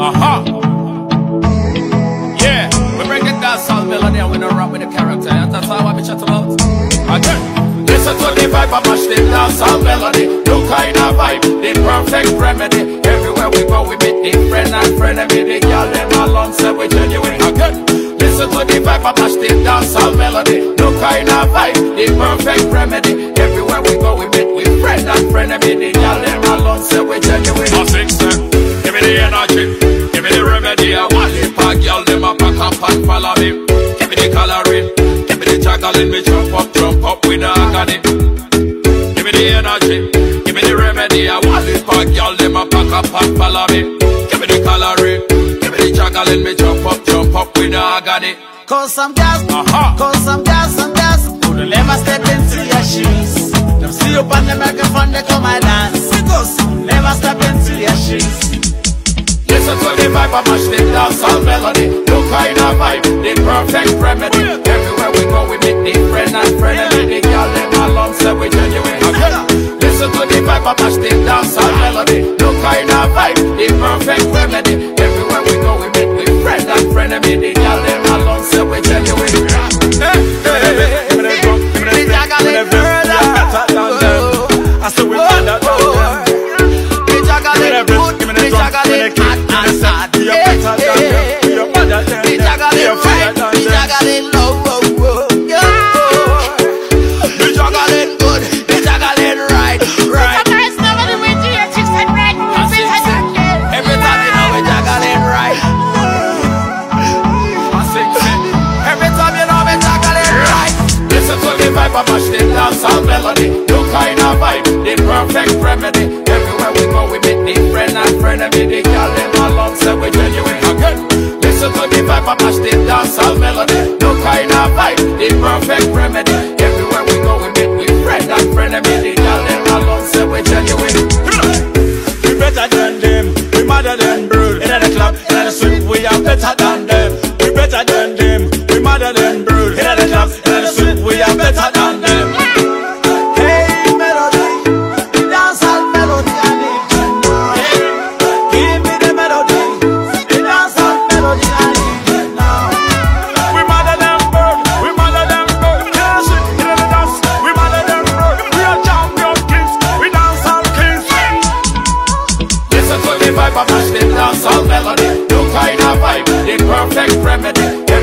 Uh-huh. Yeah, we bring the dancehall melody and we don't rap with the character. That's all what we chat about. Again. Listen to the vibe of mash the dancehall melody. No kind of vibe, the perfect remedy. Everywhere we go, we meet the friend and frenemy. The girl them along, say we genuine. Again. Listen to the vibe of mash the dancehall melody. No kind of vibe, the perfect remedy. Everywhere we go, we meet with friend and frenemy. The girl them along, say we genuine. Give me me jump up, jump up with the agony. Give me the energy, give me the remedy. I want it, pack y'all, them a pack up and follow me. Give me the coloring, give me the juggling, me jump up, jump up with the agony. Cause some girls, Uh-huh. cause some girls, some girls Would never step into your shoes Them see you on the microphone, they come and dance Because never step into your shoes Listen to the vibe of mash the dancehall melody. No kind of vibe, the perfect remedy. Of mash the dancehall melody. No kind of vibe, the perfect remedy. Everywhere we go, we meet the friend and frenemy. The to the vibe of mash the dancehall melody. No kind of vibe, the perfect remedy. Everywhere we go, we meet the friend and frenemy. The girl them along, say we genuine again. Listen to the vibe of mash the dancehall melody. No kind of vibe, the perfect remedy. Everywhere we go, we meet with friend and frenemy. The girl them along, say we genuine. The vibe of the dancehall melody. No kind of vibe, the perfect remedy.